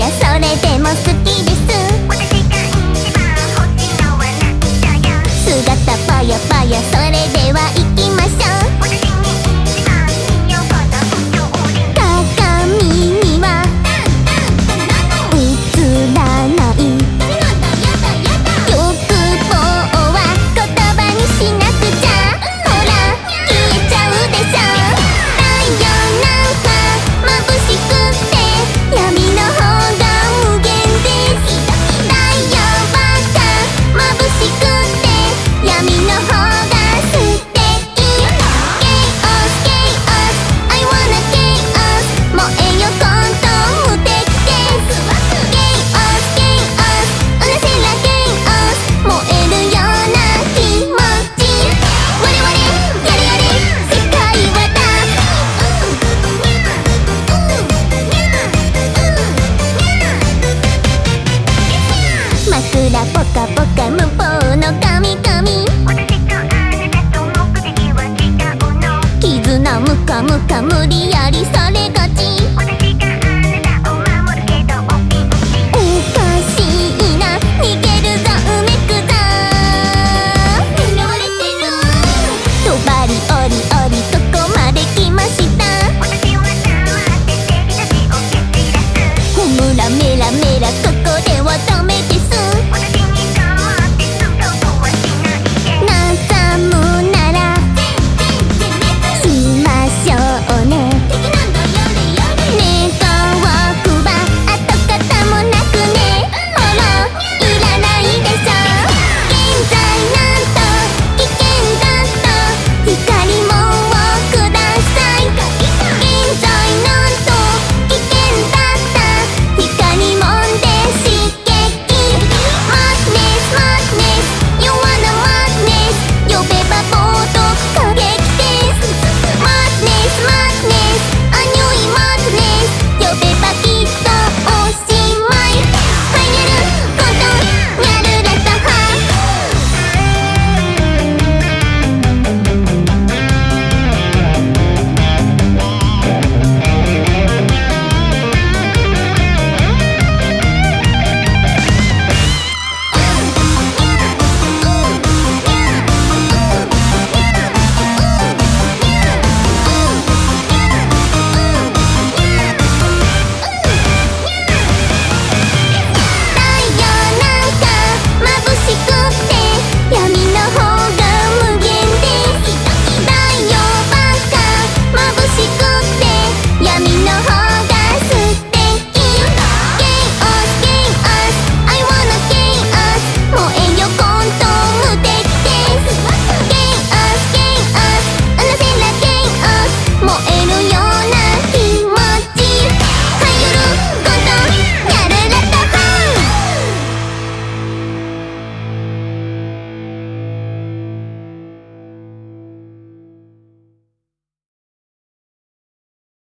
やそれでも好きです。私が一番欲しいのはなよ。姿パヤパヤそれでは Poca, poca, mamá.